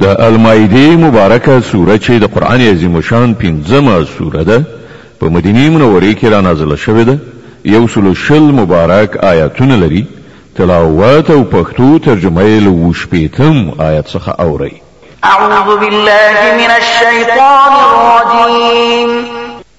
د المائده مبارکه سوره چې د قران عظیم شان پنځمه سوره ده په مدینه منوره کې را نازله شوې ده یو سل شل مبارک آیاتونه لري تلاوت او پښتو ترجمه یې له وشپېتم آیت څخه اوري اعوذ بالله من الشیطان الرجیم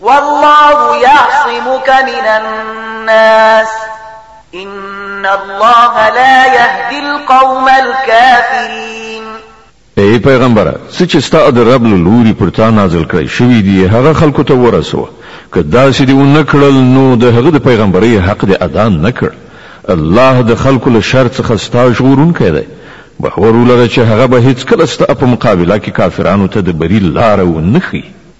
والله يعصمك من الناس إن الله لا يهدي القوم الكافرين ای پیغمبره څه چې ستا د رب له لوري پر تا نازل کړی شوي دي هغه خلکو ته ورسوه که داسې دې ونه کړل نو د هغه د پیغمبرۍ حق دې ادا نه کړ الله د خلکو له شر څخه ستا ژغورونکی دی باور ولره چې هغه به هیڅکله ستا په مقابله کې کافرانو ته د بري لاره ونه ښیي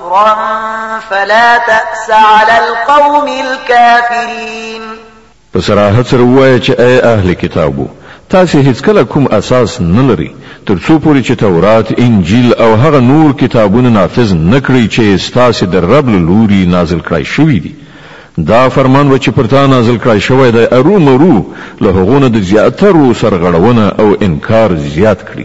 صبرا فلا تأس على القوم الكافرين په صراحت سره وایه چې اي اهل کتابو تاسو هیڅ کله کوم اساس نه لري ترڅو پورې چې تورات انجیل او هغه نور کتابونه نافذ نه کړئ چې ستاسو د رب له لوري نازل کړای شوی دي دا فرمان و چې پر تا نازل کړای شوی دی ارو مرو له هغونه د زیاترو سرغړونه او انکار زیات کړي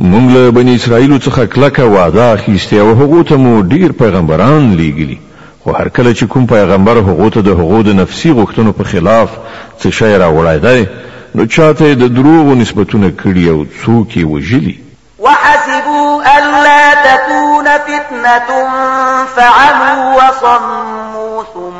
مونږ له بني اسرائیلو څخه کلکه وعده اخیستې او هغو ته مو ډېر پیغمبران لېږلي، خو هر کله چې کوم پیغمبر هغو ته د هغو د نفسي غوښتنو په خلاف څه شی راوړی دی، نو چا ته یې د دروغو نسبتونه کړي او څوک یې وژلي. وحسبوا الا تكون فتنة فعموا وصموا ثم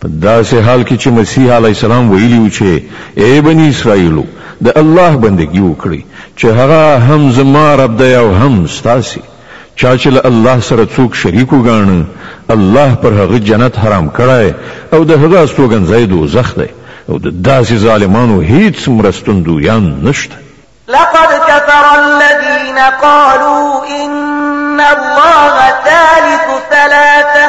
په داسې حال کې چې مسیح علیه السلام ویلي وو چې، اې بني اسرائیلو! د الله بندګي وکړئ، چې هغه هم زما رب دی او هم ستاسې. چا چې له الله سره څوک شریک وګاڼه، الله پر هغه جنت حرام کړی او د هغه استوګنځی دوزخ دی او د داسې ظالمانو هیڅ مرستندویان نشته. لقد كفر الذين قالوا إن الله ثالث ثلاثة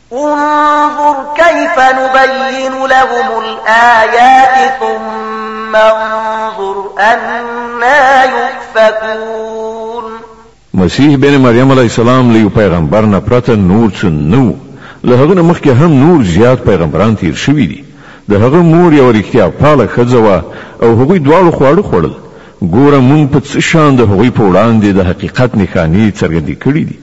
انظر كيف نبين لهم الآيات ثم انظر أنا يؤفكون مسیح بن مریم علیه السلام له پیغمبر نه پرته نور څه نو له هغه نه مخکې هم نور زیات پیغمبران تیر شوي دي د هغه مور یو رښتیا پاله ښځه وه او هغوی دواړو خواړه خوړل ګوره مونږ په څه شان د هغوی په وړاندې د حقیقت نښانې څرګندې کړې دي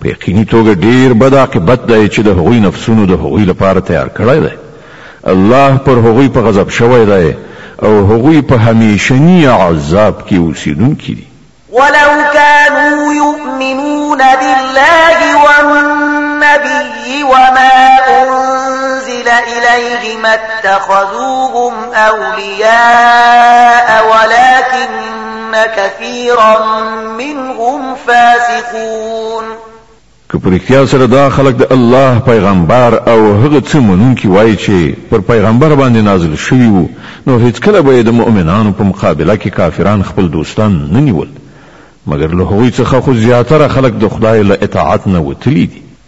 په یقیني توګه ډیر بد عاقبت دی چې د هغوی نفسونو د هغوی لپاره تیار کړی دی الله پر هغوی په غضب شوی دی او هغوی په همیشنی عذاب کې اوسیدونکي دي ولو كانوا يؤمنون بالله والنبي وما أنزل إليه ما اتخذوهم أولياء ولكن وَإِنَّ كَثِيرًا مِّنْهُمْ فَاسِقُونَ. که په رښتیا سره دا خلک د الله پیغمبر او هغه څه منونکي وای چې پر پیغمبر باندې نازل شوي وو نو هیڅکله به یې د مؤمنانو په مقابله کې کافران خپل دوستان نه نیول مګر له هغوی څخه خو زیاتره خلک د خدای له اطاعت نه وتلي دي.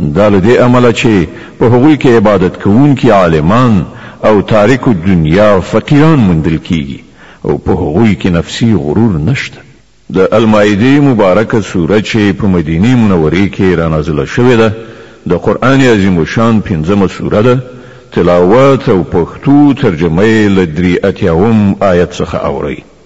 دا له دې امله چې په هغوی کې عبادت کوونکي عالمان او تارک الدنیا فقیران موندل کیږي او په هغوی کې نفسي غرور نشته. د المائده مبارکه سوره چې په مدینې منورې کې رانازله شوې ده د قرآن عظیم الشان پنځمه سوره ده، تلاوت او پښتو ترجمه یې له درې اتیاوم آیت څخه اورئ.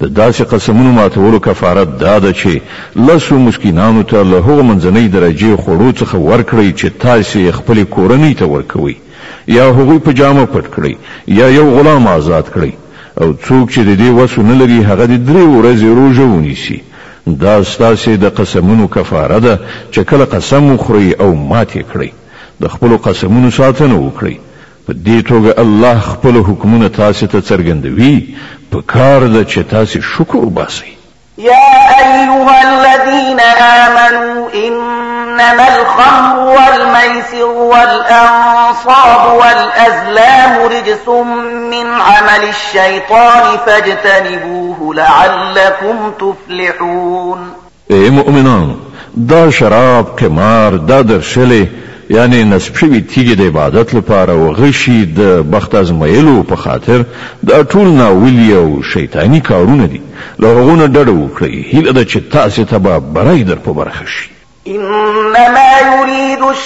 د داسې قسمونو ماتولو کفارت دا ده چې لسو مسکینانو ته له هغو منځنۍ درجې خوړو څخه ورکړئ چې تاسې یې خپلې کورنۍ ته ورکوئ، یا هغوی په جامه پټ کړئ، یا یو غلام آزاد کړئ، او څوک چې د دې وس ونه لري هغه دې درې ورځې روژه ونیسي، دا ستاسې د قسمونو کفاره ده چې کله قسم وخورئ او مات یې کړئ، د خپلو قسمونو ساتنه وکړئ، په دې توګه الله خپل حکمونه تاسې ته څرګندوي، په کار ده چې تاسې شکر وباسئ. يا ايها الذين آمنوا انما الخمر والميسر والانصاب والازلام رجس من عمل الشيطان فاجتنبوه لعلكم تفلحون اې مؤمنانو! دا شراب، قمار، دا درشلې، یعنې نصب شوي تیږې د عبادت لپاره او غشي د بخت ازمویلو په خاطر، دا ټول ناولي او شیطاني کارونه دي، له هغو نه ډډه وکړئ، هیله ده چې تاسې ته به بری در په برخه شي. انما يريد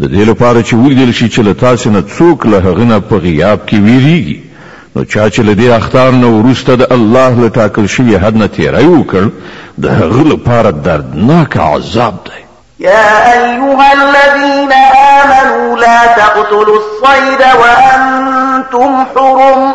د دې لپاره چې ولیدل شي چې له تاسې نه څوک له هغه نه په غیاب کې ویریږي، نو چا چې له دې اخطار نه وروسته د الله له ټاکل شوي حد نه تیری وکړ، د هغه لپاره دردناک عذاب دی. يا ايها الذين آمنوا لا تقتلوا الصيد وانتم حرم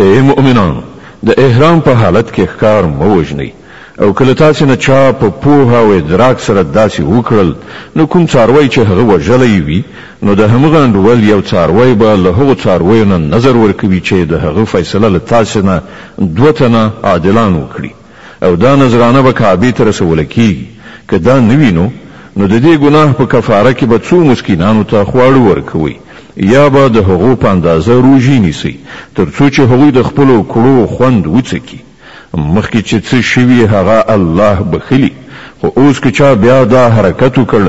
اې مؤمنانو! د احرام په حالت کې ښکار مه وژنئ، او که له تاسې نه چا په پوهه او ادراک سره داسې وکړل، نو کوم څاروی چې هغه وژلی يې وي، نو د همغه انډول يو څاروی به له هغو څارويو نه نذر ورکوي چې د هغه فيصله له تاسې نه دوه تنه عادلان وکړي. او دا نذرانه به کعبې ته رسوله کېږي، که دا نه وي نو نو د دې ګناه په کفاره کې به څو مسکینانو ته خواړه ورکوئ، یا به د هغو په اندازه روژې نیسئ، تر څو چې هغوی د خپلو کړو خوند وڅکي، مخکې چې څه شوي هغه الله بښلي، خو اوس که چا بیا دا حرکت وکړ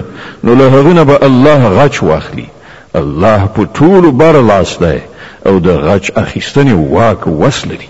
نو له هغه نه به الله غچ واخلي، الله په ټولو بر لاس دی او د غچ اخیستنې واک وس لري.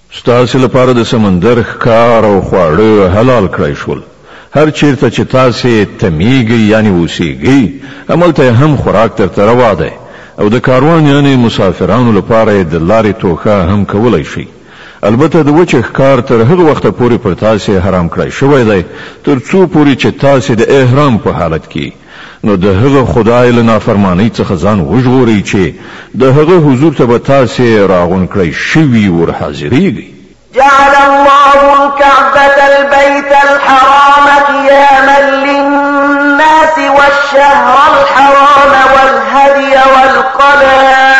ستاسې لپاره د سمندر ښکار او خواړه حلال کړای شول. هر چېرته چې تاسې تمېږئ یعنې اوسېږئ، هملته یې هم خوراک درته روا دی او د کاروان یعنې مسافرانو لپاره یې د لارې توښه هم کولای شئ. البته د وچې ښکار تر هغه وخته پورې پر تاسې حرام کړای شوی دی تر څو پورې چې تاسې د احرام په حالت کې نو د هغه خدای له نافرمانۍ څخه ځان وژغورئ چي د هغه حضور ته به تاسي راغونډ کړای شوي ور حاضرېږئ. جعل الله الکعبة البیت الحرام قیاما للناس والشهر الحرام والهدی والقلائد.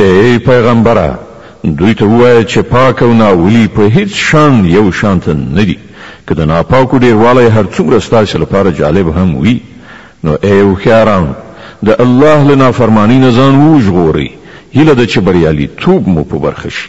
ای پیغمبره! دوی ته ووایه چې پاک او ناولي په هیڅ شان یو شان ته نه دي، که د ناپاکو ډېروالی هر څومره ستاسې لپاره جالب هم وي، نو ای هوښیارانو! د الله له نافرمانۍ نه ځان وژغورئ، هیله ده چې بریالیتوب مو په برخه شي.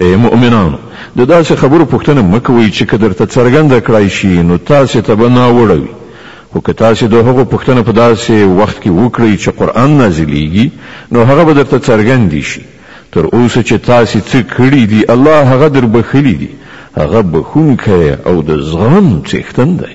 ای مؤمنانو! د داسې خبرو پوښتنه مه کوئ چې که درته څرګنده کړای شي نو تاسې ته به ناوړه وي، خو که تاسې د هغو پوښتنه په داسې وخت کې وکړئ چې قرآن نازلېږي نو هغه به درته څرګندې شي. تر اوسه چې تاسې څه کړي دي الله هغه دربښلي دي، هغه بښونکی او د زغم څښتن دی.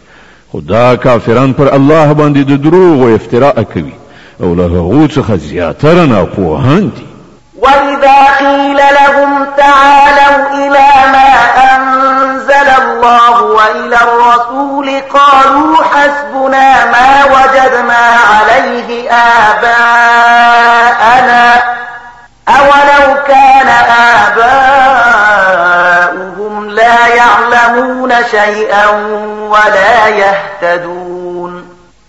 خو دا کافران پر الله باندې د دروغ او افتراء کوي او له هغو څخه زیاتره ناپوهان دي وَإِذَا قِيلَ لَهُمْ تَعَالَوْا إِلَى مَا أَنزَلَ اللَّهُ وَإِلَى الرَّسُولِ قَالُوا حَسْبُنَا مَا وَجَدْنَا عَلَيْهِ آبَاءَنَا اولو كان آباؤهم لا يعلمون شيئا ولا يهتدون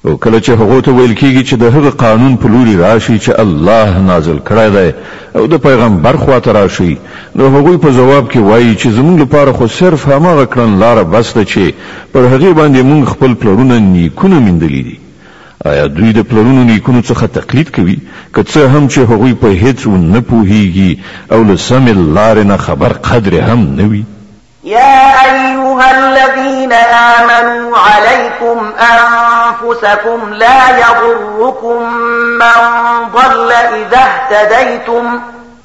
او کله چې هغه ته ویل کیږي چې د هغه قانون په لوري راشي چې الله نازل کړی دی او د پیغمبر خواته راشي نو هغه په جواب کې وایي چې زموږ لپاره خو صرف هماغه کړن لار بس ده چې پر هغه باندې موږ خپل پلرونه نیکونه مندلې دي آیا دوی د پلرونو نیکونو څخه تقلید کوي که څه هم چې هغوی په هیڅ و نه پوهیږي او له سمې لارې نه خبر قدرې هم نه وي؟ يا أيها الذين آمنوا عليكم أنفسكم لا يضركم من ضل إذا اهتديتم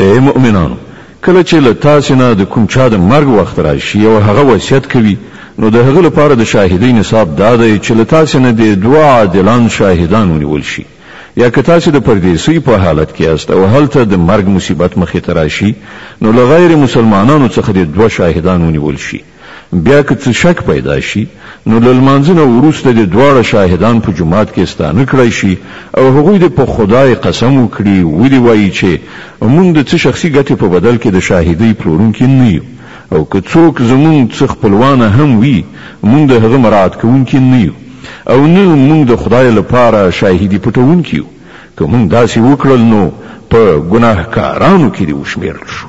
اې مؤمنانو! کله چې له تاسې نه د کوم چا د مرګ وخت راشي او هغه وصیت کوي، نو د هغه لپاره د شاهدۍ نصاب دا دی چې له تاسې نه دې دوه عادلان شاهدان ونیول شي. یا که تاسې د پردېسۍ په حالت کې یاست او هلته د مرګ مصیبت مخې ته راشي، نو له غیر مسلمانانو څخه دې دوه شاهدان ونیول شي. بیا که څه شک پیدا شي نو له لمانځه نه وروسته دې دواړه شاهدان په جومات کې ستانه کړای شي او هغوی دې په خدای قسم وکړي ودې وایي چې مونږ د څه شخصي ګټې په بدل کې د شاهدۍ پلورونکي نه یو او که څوک زمونږ څه خپلوانه هم وي مونږ د هغه مراعات کوونکي نه یو او نه مونږ د خدای لپاره شاهدي پټوونکي یو که مونږ داسې وکړل نو په ګناهکارانو کې دې وشمېرل شو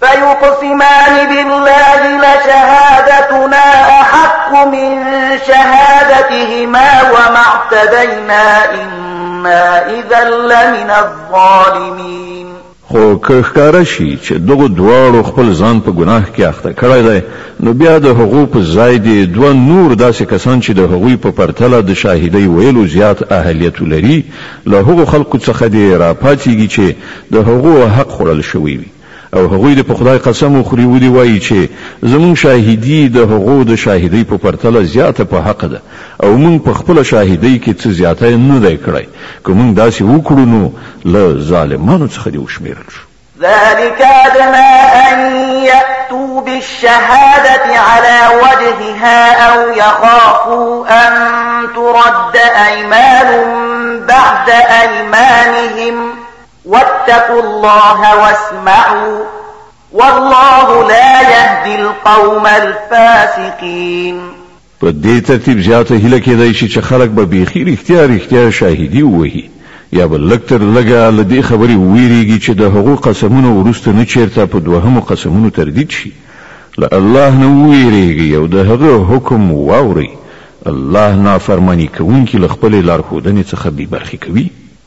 فيقسمان بالله لشهادتنا أحق من شهادتهما وما اعتدينا إنا إذا لمن الظالمين خو که ښکاره شي چې دغه دواړو خپل ځان په ګناه کې اخته کړی دی نو بیا د هغو په ځای دی دوه نور داسې کسان چې د هغوی په پرتله د شاهدۍ ویلو زیات اهلیت لري له هغو خلکو څخه دی راپاتېږي چې د هغو حق خوړل شوی وي او هغوی دې په خدای قسم وخوري ودې وايي چې زمونږ شاهدي د هغو د شاهدۍ په پرتله زياته په حق ده او مونږ په خپله شاهدۍ کې څه زياتی نه دی کړی، که مونږ داسې وکړو نو له ظالمانو څخه دې وشمېرل شو. ذلک ادنی ان یأتوا بالشهادة علی وجهها او یخافوا ان ترد ایمان بعد ایمانهم واتقوا الله واسمعوا والله لا يهدي القوم الفاسقين په دې ترتیب زیاته هله کېدای شي چې خلک به بیخي رښتیا رښتیا شاهدي ووهي یا به لږ تر لږه له دې خبرې وویریږي چې د هغو قسمونو وروسته نه چیرته په دوهمو قسمونو تردید شي له الله نه وویریږي او د هغه حکم واوري الله نافرمانی کوونکي له خپلې لارښودنې څخه بې برخې کوي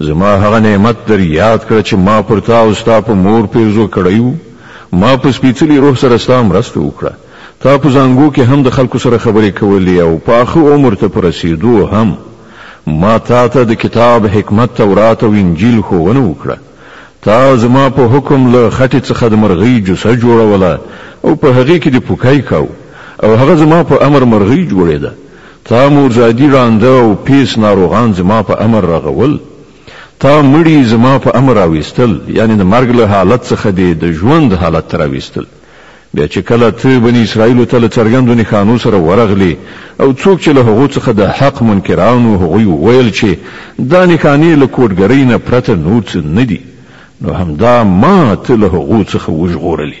زما هغه نعمت در یاد کړه چې ما پر تا او ستا په مور پیرزو کړی وو ما په سپیڅلي روح سره ستا مرسته وکړه تا په زانګو کې هم د خلکو سره خبرې کولې او پاخه عمر ته په رسیدو هم ما تا ته د کتاب حکمت تورات او انجیل ښوونه وکړه تا زما په حکم له خټې څخه د مرغۍ جوسه جوړوله او په هغې کې د پوکای کاو او هغه زما په امر مرغۍ جوړېده تا موزادي ړانده او پېس ناروغان زما په امر رغول، تا مړي زما په امر راویستل، یعنې د مرګ له حالت څخه دې د ژوند حالت ته راویستل، بیا چې کله ته بني اسراییلو ته له څرګندو نښانو سره ورغلې او څوک چې له هغو څخه د حق منکرانو هغوی وویل چې دا نښانې له کوډګرۍ نه پرته نور څه نه دي نو همدا ما ته له هغو څخه وژغورلې.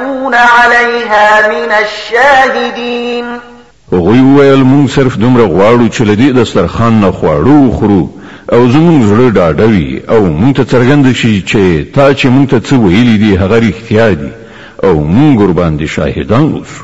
يكون عليها من الشاهدين هغوی وویل موږ صرف دومره غواړو چې له دې دسترخوان نه خواړه وخورو او زموږ زړه ډاډه وي او موږ ته څرګنده شي چې تا چې موږ ته څه ویلي دي هغه رښتیا دي او موږ ورباندې شاهدان اوسو.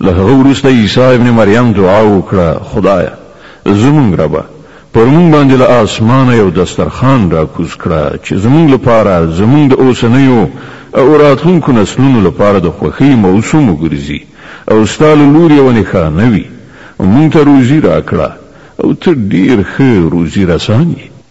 له هغه وروسته عیسی ابن مریم دعا وکړه، خدایه! زموږ ربه! پر موږ باندې له آسمانه یو دسترخوان راکوز کړه چې زموږ لپاره، زموږ د اوسنیو او راتلونکو نسلونو لپاره د خوښۍ موسم وګرځي او ستا له لوري یوه نښانه وي. موږ ته روزي راکړه او ته ډېر ښه روزي رسان یې.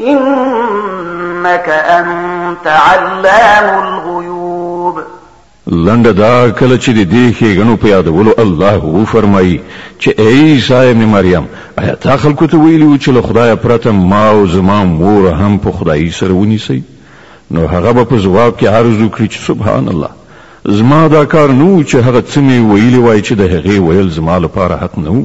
انك انت علام الغيوب لنډه دا کله چې د دې ښېګڼو په یادولو الله وفرمایي چې ای عیسی ابن مریم آیا تا خلکو ته ویلي وو چې له خدایه پرته ما او زما مور هم په خدایي سره ونیسئ نو هغه به په ځواب کې عرض وکړي چې سبحان الله زما دا کار نه و چې هغه څه مې ویلي وای چې د هغې ویل زما لپاره حق نه و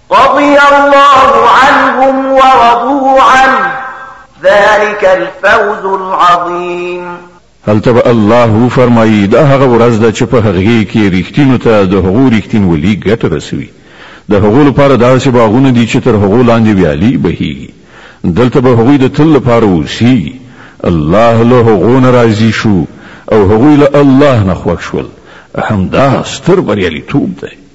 رضی الله عنهم ورضوا عنه ذلك الفوز العظيم هلته به الله وفرمایي دا هغه ورځ ده چې په هغې کې رښتینو ته د هغو رښتینولي ګټه رسوي د هغو لپاره داسې باغونه دي چې تر هغو لاندې ویالي بهیږي دلته به هغوی د تل لپاره اوسیږي الله له هغو نه راضي شو او هغوی له الله نه خوښ شول همدا ستر بریالیتوب دی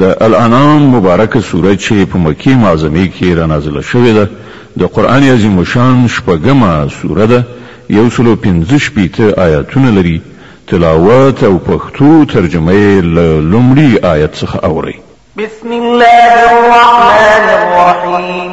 د الانعام مبارکه سوره چې په مکې معظمې کې رانازله شوې ده، د قرآن عظیم الشان شپږمه سوره ده، یو سل او پنځه شپېته آیاتونه لري، تلاوت او پښتو ترجمه یې له لومړي آیت څخه اورئ. بسم الله الرحمن الرحیم.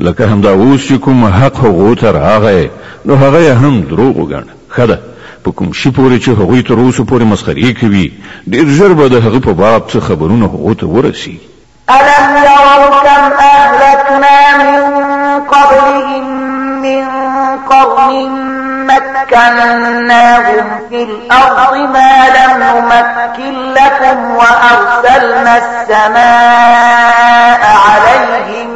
لکه همدا اوس چې کوم حق هغو ته راغی نو هغه یې هم دروغ وګڼه ښه ده په کوم شي پورې چې هغوی تر اوسه پورې مسخرې کوي ډېر ژر به د هغه په باب څه خبرونه هغو ته ورسېږي ألم يروا كم أهلكنا من قبلهم من قرن مكناهم في الأرض ما لم نمكن لكم وأرسلنا السماء عليهم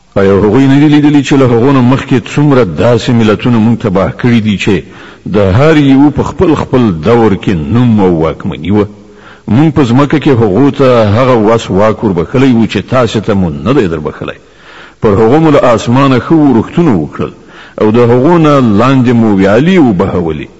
ایا هغوی نه دي لیدلي چې له هغو نه مخکې څومره داسې ملتونه موږ تباه کړي دي چې د هر یو په خپل خپل دور کې نوم او واکمني وه؟ موږ په ځمکه کې هغو ته هغه وس واک وربښلی و چې تاسې ته مو نه دی دربښلی. پر هغو مو له آسمانه ښه اورښتونه وکړل او د هغو نه لاندې مو ویالې وبهولې.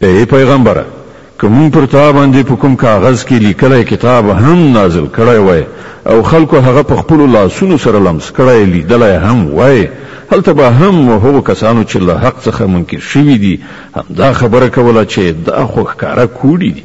ای پیغمبره! که مونږ پر تا باندې په کوم کاغذ کې لیکلی کتاب هم نازل کړی وای او خلکو هغه په خپلو لاسونو سره لمس کړی لیدلی هم وای، هلته به هم هغو کسانو چې له حق څخه منکر شوي دي همدا خبره کوله چې دا خو ښکاره کوډې دي.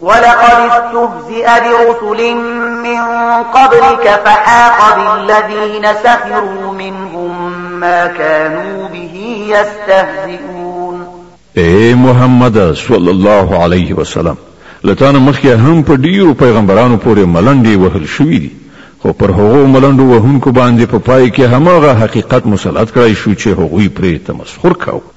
ولقد استهزئ برسل من قبلك فحاق بالذين سخروا منهم ما كانوا به يستهزئون اے محمد صلی الله علیه وسلم لتان مخکې هم په ډیرو پیغمبرانو پورې ملنډې وهل شوې دي خو پر هغو ملنډو وهونکو باندې په پا پای کې هماغه حقیقت مسلط کړای شو چې هغوی پرې تمسخر کاوه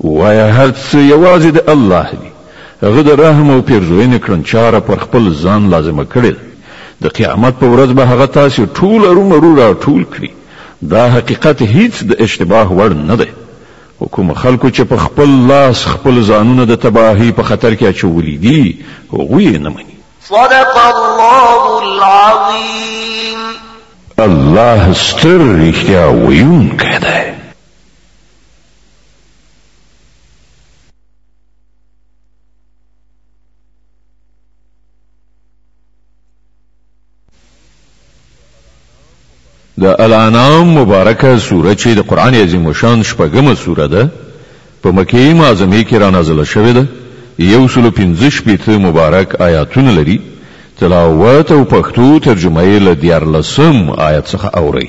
ووایه هر څه یوازې د الله دي، هغه د رحم او پېرزوینې کړنچاره پر خپل ځان لازمه کړې ده، د قیامت په ورځ به هغه تاسې ټول ارومرو راټول کړي، دا حقیقت هیڅ د اشتباه وړ نه دی، خو کومو خلکو چې په خپل لاس خپل ځانونه د تباهۍ په خطر کې اچولي دي، هغوی یې نه مني. صدق الله العظيم. الله ستر رښتیا ویونکی دی. د الانام مبارکه سوره چې د قران عظیم شان شپږمه سوره ده په مکه معظمه کې را نازله شوې ده یو سل پنځه شپېته مبارک آیاتونه لري تلاوت او پښتو ترجمه یې له دیارلسم آیت څخه اوري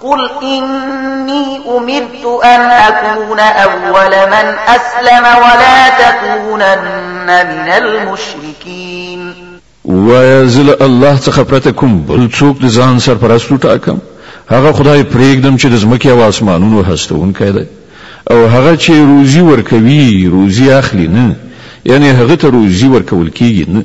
قل إني أمرت أن أكون أول من أسلم ولا تكونن من المشركين وایا زل الله څخه پرته کوم بل څوک د ځان سرپرستو ټاکم هغه خدای پرېږدم چې د ځمکې او اسمانونو هستونکی دی او هغه چې روزي ورکوي روزي اخلي نه یعنی هغه ته روزي ورکول کیږي نه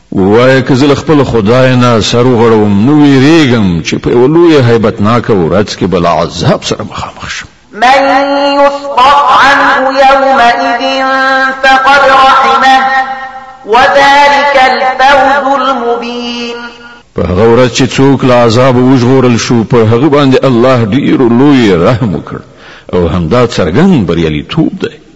ووایه که زه له خپل خدای نه سر وغړوم نو ویریږم چې په یوه لوی هیبتناکه ورځ کې به له عذاب سره مخامخ شم. من یصرف عنه یومئذ فقد رحمه وذلک الفوز المبین. په هغه ورځ چې څوک له عذاب وژغورل شو په هغه باندې الله ډیر لوی رحم وکړ او همدا څرګند بریالیتوب دی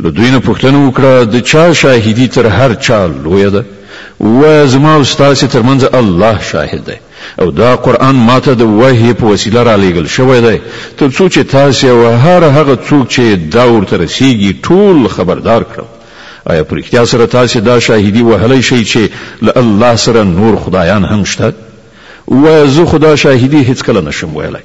له دوی نه پوښتنه وکړه، د چا شاهدي تر هر چا لویه ده؟ ووایه، زما او ستاسې تر منځ الله شاهد دی او دا قرآن ماته د وحې په وسیله رالېږل شوی دی تر څو چې تاسې او هر هغه څوک چې دا ورته رسېږي ټول خبردار کړم. ایا په رښتیا سره تاسې دا شاهدي وهلی شئ چې له الله سره نور خدایان هم شته؟ ووایه، زه خو دا شاهدي هېڅکله نه شم ویلی.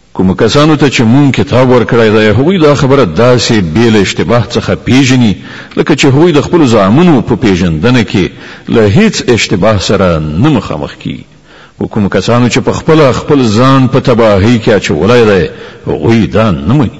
کومو کسانو ته چې مونږ کتاب ورکړی دی هغوی دا خبره داسې بې له اشتباه څخه پېژني لکه چې هغوی د خپلو زامنو په پېژندنه کې له هېڅ اشتباه سره نه مخامخ کېږي، خو کومو کسانو چې په خپله خپل ځان په تباهۍ کې اچولی دی هغوی دا نه مني.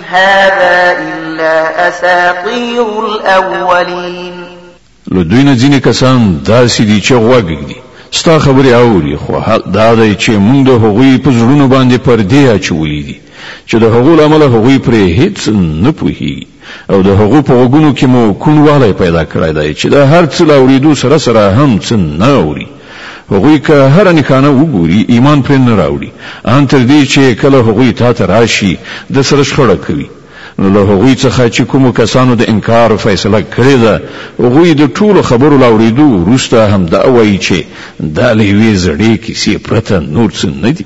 هذا إلا أساطير الأولين له دوی نه ځینې کسان داسې دي چې غوږ ږدي ستا خبرې اوري خو حق دا دی چې موږ د هغوی په زړونو باندې پردې اچولې دي چې د هغو له امله هغوی پرې هیڅ نه پوهیږي او د هغو په غوږونو کې مو کوڼوالی پیدا کړی دی چې د هر څه له اورېدو سره سره هم څه نه اوري هغوی که هره نښانه وګوري ایمان پرې نه راوړي ان تر دې چې کله هغوی تا ته راشي درسره شخړه کوي نو له هغوی څخه چې کومو کسانو د انکار فیصله کړې ده هغوی د ټولو خبرو له اورېدو وروسته همدا وایي چې دا له یوې زړې کیسې پرته نور څه نه دي.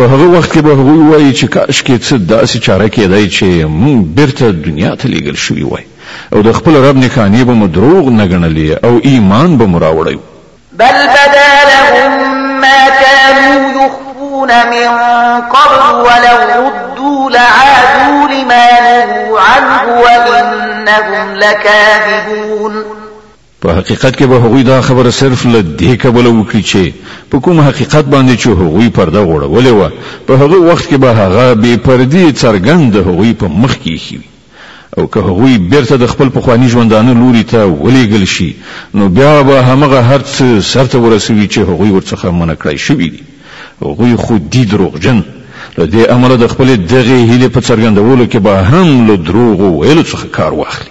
په هغه وخت کې به هغوی وایي چې کاشکې څه داسې چاره کېدای چې موږ بېرته دنیا ته لېږل شوي وای او د خپل رب نښانې به مو دروغ نه ګڼلې او ایمان به مو راوړی و بل بدا لهم ما كانوا يخفون من قبل ولو ردوا لعادوا لما نهوا عنه وإنهم لكاذبون په حقیقت کې به هغوی دا خبره صرف له دې کبله وکړي چې په کوم حقیقت باندې چې هغوی پرده غوړولې وه په هغه وخت کې به هغه بې پردي څرګند د هغوی په مخ کې ایښي وي او که هغوی بیرته د خپل پخواني ژوندانه لوري ته ولیږل شي نو بیا به همغه هر څه سرته ورسوي چې هغوی ورڅخه منع کړای شوي دي هغوی خو دي دروغجن له دې امله د خپلې دغې هیلې په څرګندولو کې به هم له دروغو ویلو څخه کار واخلي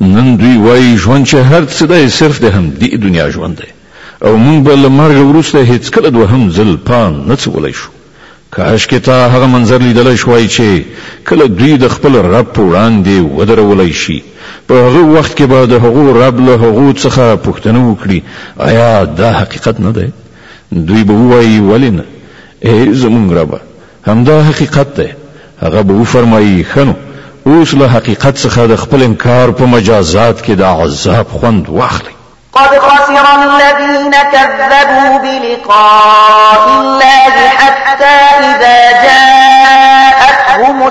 نن دوی وايي ژوند چې هر څه دی صرف د همدې دنیا ژوند دی او موږ به له مرګ وروسته هېڅکله دوهم ځل پان نه څولی شو. کاشکې تا هغه منظر لیدلی شوای چې کله دوی د خپل رب په وړاندې ودرولی شي، په هغه وخت کې به د هغو رب له هغو څخه پوښتنه وکړي، ایا دا حقیقت نه دی؟ دوی به ووايي ولې نه؟ ای زموږ ربه! همدا حقیقت دی، هغه به وفرمايي، ښه نو اوس له حقیقت څخه د خپل انکار په مجازات کې د عذاب خوند واخلئ. قد خسر الذين كذبوا بلقاء الله حتى اذا جاءتهم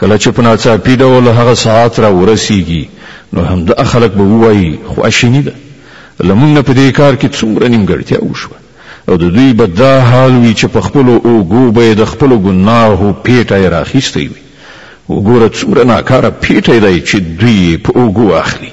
کله چې په ناڅاپي ډول هغه ساعت را ورسېږي، نو همدا خلک به ووايي، خواشيني ده، له موږ نه په دې کار کې څومره نيمګړتيا وشوه او د دوی به دا حال وي چې په خپلو اوږو به يې د خپلو ګناهو پېټی راخيستی وي، وګوره څومره ناکاره پېټی دی چې دوی يې په اوږو اخلي.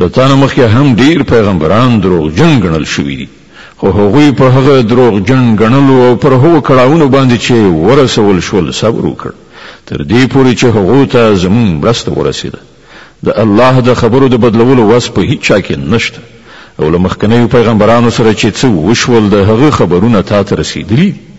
له تانه مخکې هم ډیر پیغمبران دروغجن ګڼل شوي دي خو هغوی په هغه دروغجن ګڼلو او پر هغو کړاوونو باندې چې ورسول شول صبر وکړ تر دې پورې چې هغو ته زمونږ مرسته ورسېده د الله د خبرو د بدلولو وس په هیچا کې نشته او له مخکنیو پیغمبرانو سره چې څه وشول د هغه خبرونه تا ته رسېدلي دي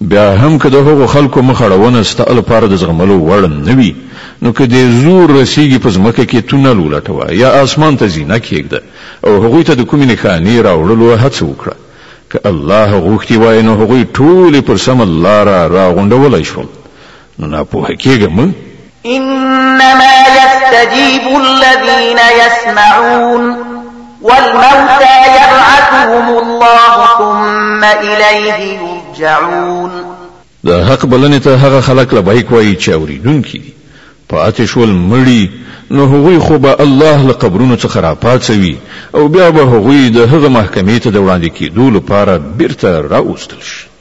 بیا هم که د هغو خلکو مخ اړونه ستا لپاره د زغملو وړ نه وي، نو که دې زور رسېږي په ځمکه کې تونل ولټوه یا اسمان ته زینه کېږده او هغوی ته د کومې نښانې راوړلو هڅه وکړه. که الله غوښتي وای نو هغوی ټول یې پر سمه لاره راغونډولای شول. نو نه پوهه کېږم انما يستجيب الذين يسمعون والموتى يبعثهم الله ثم اليه يرجعون د حق بلنې ته هغه خلک لبیک وایي چې اوریدونکي دي پاتې شول مړي نو هغوی خو به الله له قبرونو څخه راپاڅوي او بیا به هغوی د هغه محکمې ته د وړاندې کېدو لپاره بیرته راوستل شي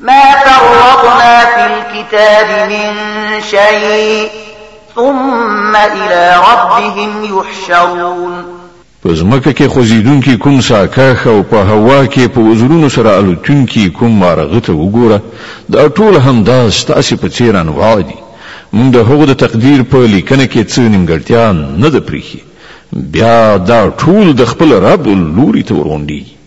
ما فرطنا في الكتاب من شيء ثم إلى ربهم يحشرون په ځمکه کې خوځیدونکي کوم ساکښ او په هوا کې په وزرونو سره الوتونکي کوم مارغه ته وګوره دا ټول همدا ستاسې په څیر انواع دي موږ د هغو د تقدیر په لیکنه کې څه نیمګړتیا نه ده پریښي بیا دا ټول د خپل رب لوري ته ورغونډیږي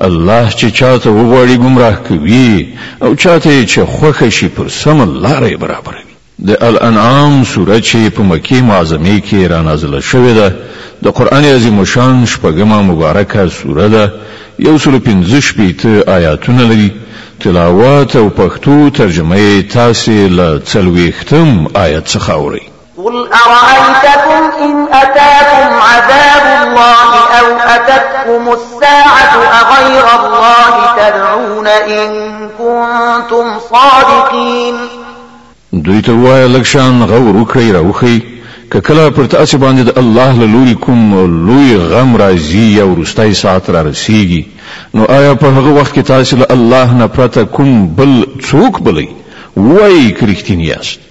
الله چې چاته وغواړي گمراه کوي او چاته چې خوښ شي پر سم لار یې برابروي د الانعام سوره چې په مکی معظمه کې را نازله شوې ده د قران عظیم شان شپږمه مبارکه سوره ده یو سل پنځه شپېته آیاتونه لري تلاوت او پښتو ترجمه یې تاسې له څلوېښتم آیت څخه اورئ قل أرأيتكم إن أتاكم عذاب الله أو أتتكم الساعة أغير الله تدعون إن كنتم صادقين دوی ته وایه لکشان غور وکړئ راوخی که کله پر تاسې باندې د الله له لوري کوم لوی غم راځي یا وروستی ساعت را رسیږي نو آیا په هغه وخت کې تاسې له الله نه پرته کوم بل څوک بلی وایي که رښتینی یاست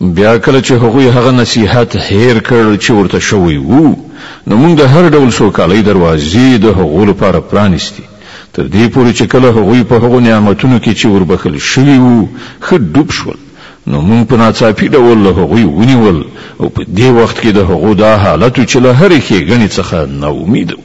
بیا کله چې هغوی هغه نصیحت هېر کړ چې ورته شوی وو، نو موږ د هر ډول سوکالۍ دروازې د هغو لپاره پرانیستې، تر دې پورې چې کله هغوی په هغو نعمتونو کې چې وربښل شوي وو، ښه ډوب شول، نو موږ په ناڅاپي ډول له هغوی ونیول او په دې وخت کې د هغو دا حالت و چې له هرې ښېګڼې څخه ناامیده وو.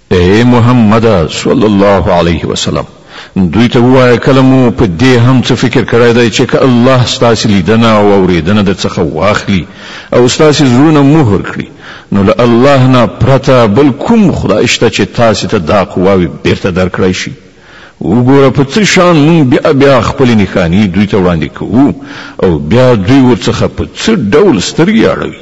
اې محمده صلی الله علیه وسلم! دوی ته ووایه، کله مو په دې هم څه فکر کړی دی چې که الله ستاسې لیدنه او اورېدنه درڅخه واخلي او ستاسې زړونه مهر کړي، نو له الله نه پرته بل کوم خدای شته چې تاسې ته دا قواوې بېرته درکړای شي؟ وګوره په څه شان موږ بیا بیا خپلې نښانې دوی ته وړاندې کوو او بیا دوی ورڅخه په څه ډول سترګې اړوي.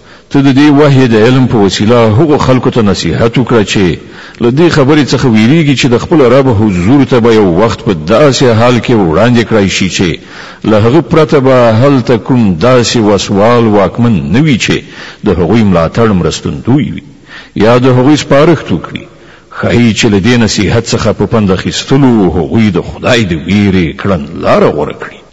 ته د دې وحي د علم په وسیله هغو خلکو ته نصیحت وکړه چې له دې خبرې څخه ویریږي چې د خپل رب حضور ته به یو وخت په داسې حال کې وړاندې کړای شي چې له هغه پرته به هلته کوم داسې وسوال واکمن نه وي چې د هغوی ملاتړ مرستندوی وي یا د هغوی سپارښت وکړي ښایي چې له دې نصیحت څخه په پند اخیستلو هغوی د خدای د ویرې کړنلاره غوره کړي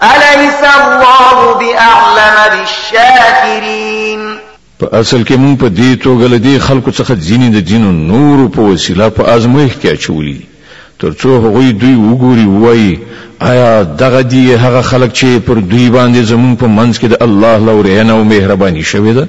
الیس الله باعلم بالشاکرین په اصل کې موږ په دې توګه له دې خلکو څخه ځینې د ځینو نورو په وسیله په ازمویښت کې اچولي دي ترڅو هغوی دوی وګوري وایي آیا دغه دی هغه خلک چې پر دوی باندې زمونږ په منځ کې د الله لورینه او مهرباني شوې ده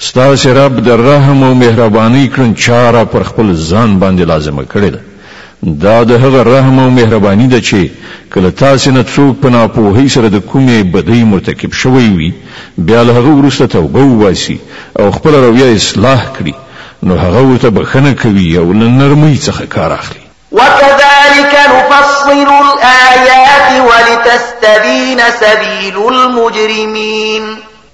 ستاسې رب د رحم او مهربانۍ کړنچاره پر خپل ځان باندې لازمه کړې ده. دا د هغه رحم او مهرباني ده چې که له تاسې نه څوک په ناپوهۍ سره د کومې بدۍ مرتکب شوی وي، بیا له هغه وروسته توبه وباسي او خپله رویه اصلاح کړي، نو هغه ورته بښنه کوي او له نرمۍ څخه کار اخلي. وَكَذَلِکَ نُفَصِّلُ الْآیَاتِ وَلِتَسْتَبِینَ سَبِیلُ الْمُجْرِمِینَ.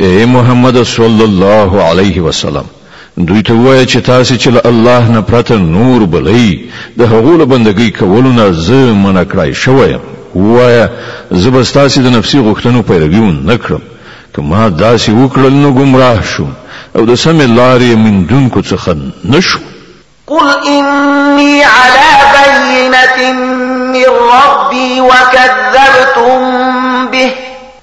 اې محمد صلی الله علیه وسلم دوی ته وایه چې تاسو چې له الله نه پرته نور بلې د هغو له بندګۍ کولو نه زه منع کړای شوی یم وایه زه به ستاسو د نفسي غوښتنو پیروي ونه کړم که ما داسې وکړل نو ګمراه شوم او د سمې لارې مندونکو څخه نه شوم قل إني على بينة من ربي وكذبتم به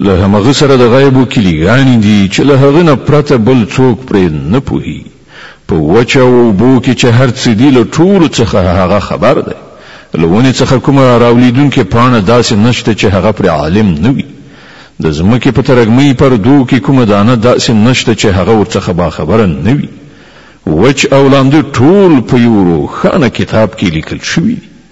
له همغه سره د غیبو کلي ګاني دي چې له هغه نه پرته بل څوک پرې نه پوهیږي. په وچه او اوبو کې چې هر څه دي له ټولو څخه هغه خبر دی. له ونې څخه کومه راولېدونکې پاڼه داسې نشته چې هغه پرې عالم نه وي. د ځمکې په ترږمۍ پردو کې کومه دانه داسې نشته چې هغه ورڅخه باخبره نه وي. وچ او لانده ټول په یو روښانه کتاب کې لیکل شوي دي.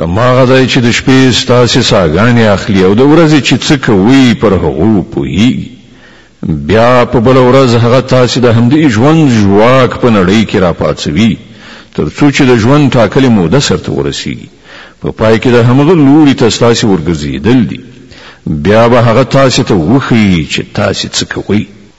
هماغه ځای چې د شپې ستاسې ساګانې اخلي او د ورځې چې څه کوئ پر هغو پوهیږي بیا په بل ورځ هغه تاسې د همدې ژوند ژواک په نړۍ کې راپاڅوي تر څو چې د ژوند ټاکلې موده سرته ورسیږي په پای کې د همغه لوري ته ستاسې ورګرځېدل دي بیا به هغه تاسې ته وښیي چې تاسې څه کوئ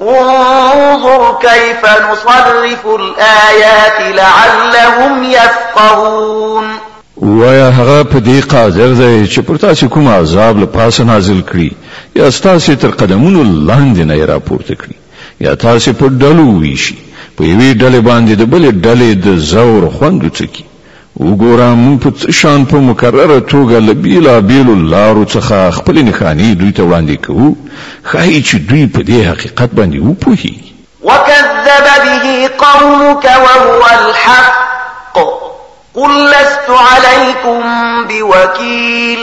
انظر كيف نصرف الآيات لعلهم يفقهون وایا هغه په دې قادر دی چې پر تاسو کوم عذاب له پاسه نازل کړي یا تاسو تر قدمونو لاندې نه راپورته کړي یا تاسو په ډلو ویشي په یوې ډلې باندې د بلې ډلې د زور خوند ټکی وګوره موږ په څه شان په مکرره توګه له بېلا بېلو لارو څخه خپلې نښانې دوی ته وړاندې کوو، ښايي چې دوی په دې حقیقت باندې وپوهېږي. وکذب به قومک وهو الحق قل لست علیکم بوکیل.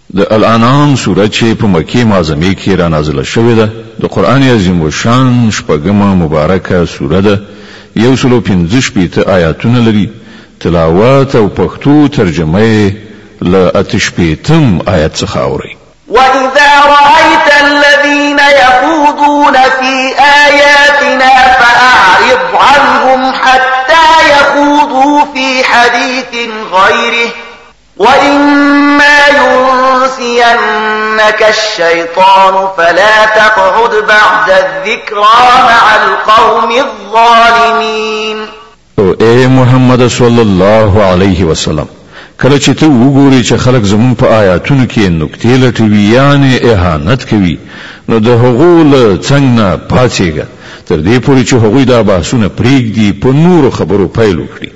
د الانعام سوره چې په مکې معظمې کې رانازله شوې ده، د قرآن عظیم الشان شپږمه مبارکه سوره ده، یو سل او پنځه شپېته آیاتونه لري، تلاوت او پښتو ترجمه یې له اته شپېتم آیت څخه اورئ. واذا رأيت الذين يخوضون في آياتنا فأعرض عنهم حتى يخوضوا في حديث غيره واما ينسينك الشيطان فلا تقعد بعد الذكرى مع القوم الظالمين او اے محمد صلی الله علیه وسلم کله چې ته وګوري چې خلک زمون په آیاتونو کې نکته لټوي یعنی اهانت کوي نو د هغو له څنګ نه پاتېږه تر دې پورې چې هغوی دا بحثونه پریږدي په نورو خبرو پیل وکړي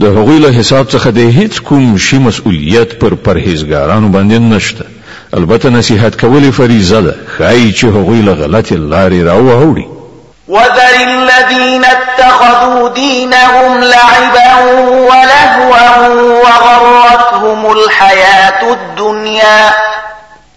د هغوی له حساب څخه د هیڅ کوم شي مسؤلیت پر پرهیزګارانو باندې نشته، البته نصیحت کول یې فریضه ده، ښایي چې هغوی له غلطې لارې راواوړي. وذر الذين اتخذوا دينهم لعبا ولهوا وغرتهم الحياة الدنيا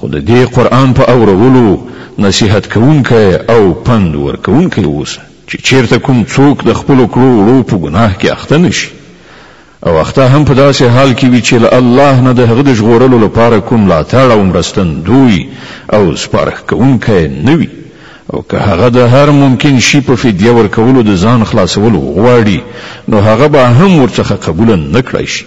خو د دې قرآن په اورولو نصیحت کوونکی او پند ورکوونکی اوسه چې چېرته کوم څوک د خپلو کړو وړو په ګناه کې اخته نه شي او اخته هم په داسې حال کې وي چې له الله نه د هغه د ژغورلو لپاره کوم ملاتړ او مرستندوی او سپارښت کوونکی نه وي او که هغه د هر ممکن شي په فدیه ورکولو د ځان خلاصول وغواړي نو هغه به هم ورڅخه قبول نه کړای شي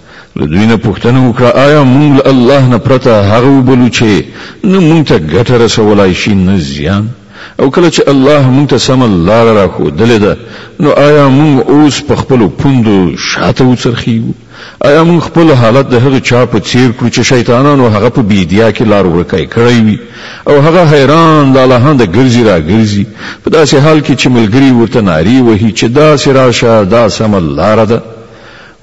له دوی نه پوښتنه وکړه، آیا موږ له الله نه پرته هغه وبلو چې نه موږ ته ګټه رسولای شي نه زیان؟ او کله چې الله موږ ته سمه لاره راښودلې ده نو آیا موږ اوس په خپلو پوندو شاته وڅرخیږو؟ آیا موږ خپل حالت د هغه چا په څیر کړو چې شیطانانو هغه په بیدیا کې لار ورکی کړی وي او هغه حیران لالهانده ګرځي راګرځي په داسې حال کې چې ملګري ورته نارې وهي چې داسې راشه دا سمه لاره ده؟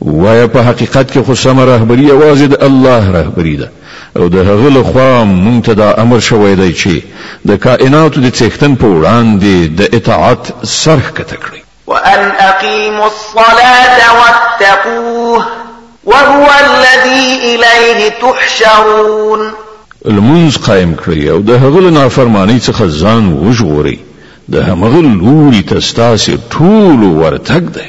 وایه په حقیقت کې خو سمه رهبري یوازې د الله رهبري ده او د هغه له خوا مونږ ته دا امر شوی دی چې د کائناتو د څښتن په وړاندې د اطاعت سر ښکته کړئ وأن أقيموا الصلاة واتقوه وهو الذي إليه تحشرون المنز قائم کړی او د هغه له نافرمانی څخه ځان وژغوري د همغه لوري تستاسې ټول ورتګ دی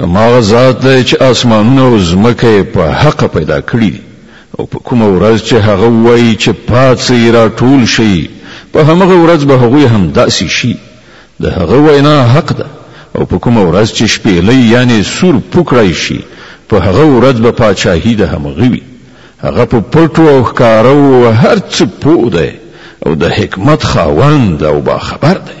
هماغه ذات دی چې آسمانونه او ځمکه یې په حقه پیدا کړي دي او په کومه ورځ چې هغه ووایي چې پاڅئ راټول شئ په همغه ورځ به هغوی همداسې شي د هغه وینا حق ده او په کومه ورځ چې شپېلۍ یعنې سور پوکړای شي په هغه ورځ به پاچاهي د همغه وي هغه په پټو او ښکارو هر څه پوه دی او د حکمت خاوند او باخبر دی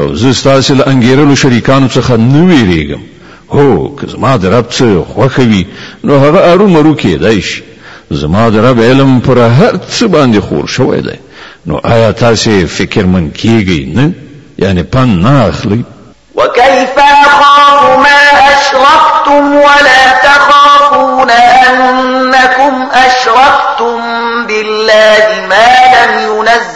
او زه ستاسو له انګیرلو شریکانو څخه نه ویریږم هو که زما د رب څه خوښه وي نو هغه ارو مرو کېدای شي زما د رب علم پر هر څه باندې خور شوی دی نو آیا تاسو فکرمن کیږئ نه یعنی پن نه اخلئ وكيف أخاف ما أشركتم ولا تخافون أنكم أشركتم بالله ما لم ينزل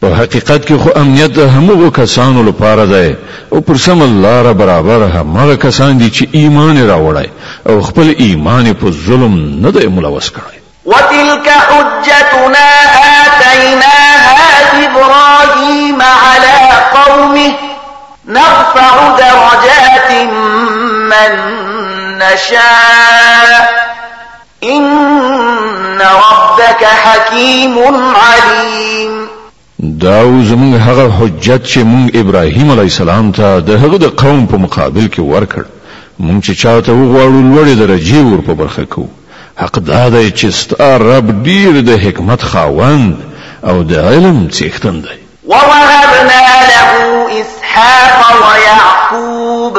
په حقیقت کې خو امنیت د همغو کسانو لپاره دی او پر سمه لاره برابر همغه کسان دي چې ایمان یې راوړی او خپل ایمان یې په ظلم نه دی ملوث کړی. وتلک حجتنا آتیناها ابراهیم علی قومه نرفع درجات من نشاء ان ربک حکیم علیم. دا او زمونږ هغه حجت چې مونږ ابراهیم علیه السلام ته د هغه د قوم په مقابل کې ورکړ، مونږ چې چاته وغواړو لوړې درجې ور په برخه کوو، حق دا دی چې ستا رب ډیر د حکمت خاوند او د علم څښتن دی. ووهبنا له اسحاق ويعقوب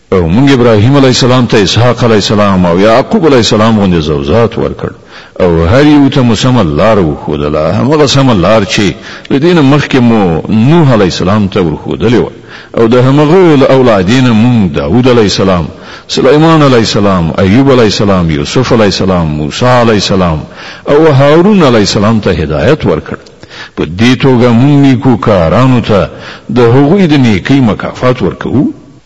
او مونږ ابراهیم علیه السلام ته اسحاق علیه السلام او یعقوب علیه السلام غوندې زوزات ورکړ او هر یو ته مو سمه لار وښودله همغه سمه لار چې له دې نه مخکې مو نوح علیه السلام ته ورښودلې وه او د همغه له اولادې نه مونږ داود علیه السلام سلیمان علیه السلام ایوب علیه السلام یوسف علیه السلام موسی علیه السلام او هارون علیه السلام ته هدایت ورکړ په دې توګه مونږ نیکو کارانو ته د هغوی د نیکۍ مکافات ورکوو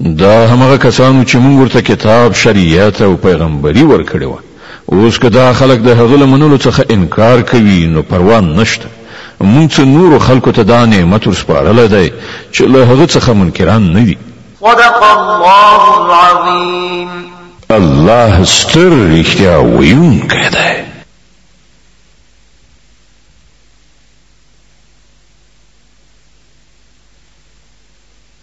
دا همغه کسانو چې موږ ورته کتاب شریعت او پیغمبري ورکړي و اوس که دا خلک د هغه لمنلو څخه انکار کوي نو پروا نشته موږ څه نور خلکو ته دا نعمت ورسپارل دی چې له هغه څخه منکران نه دي صدق الله العظیم الله ستر رښتیا ویونکی دی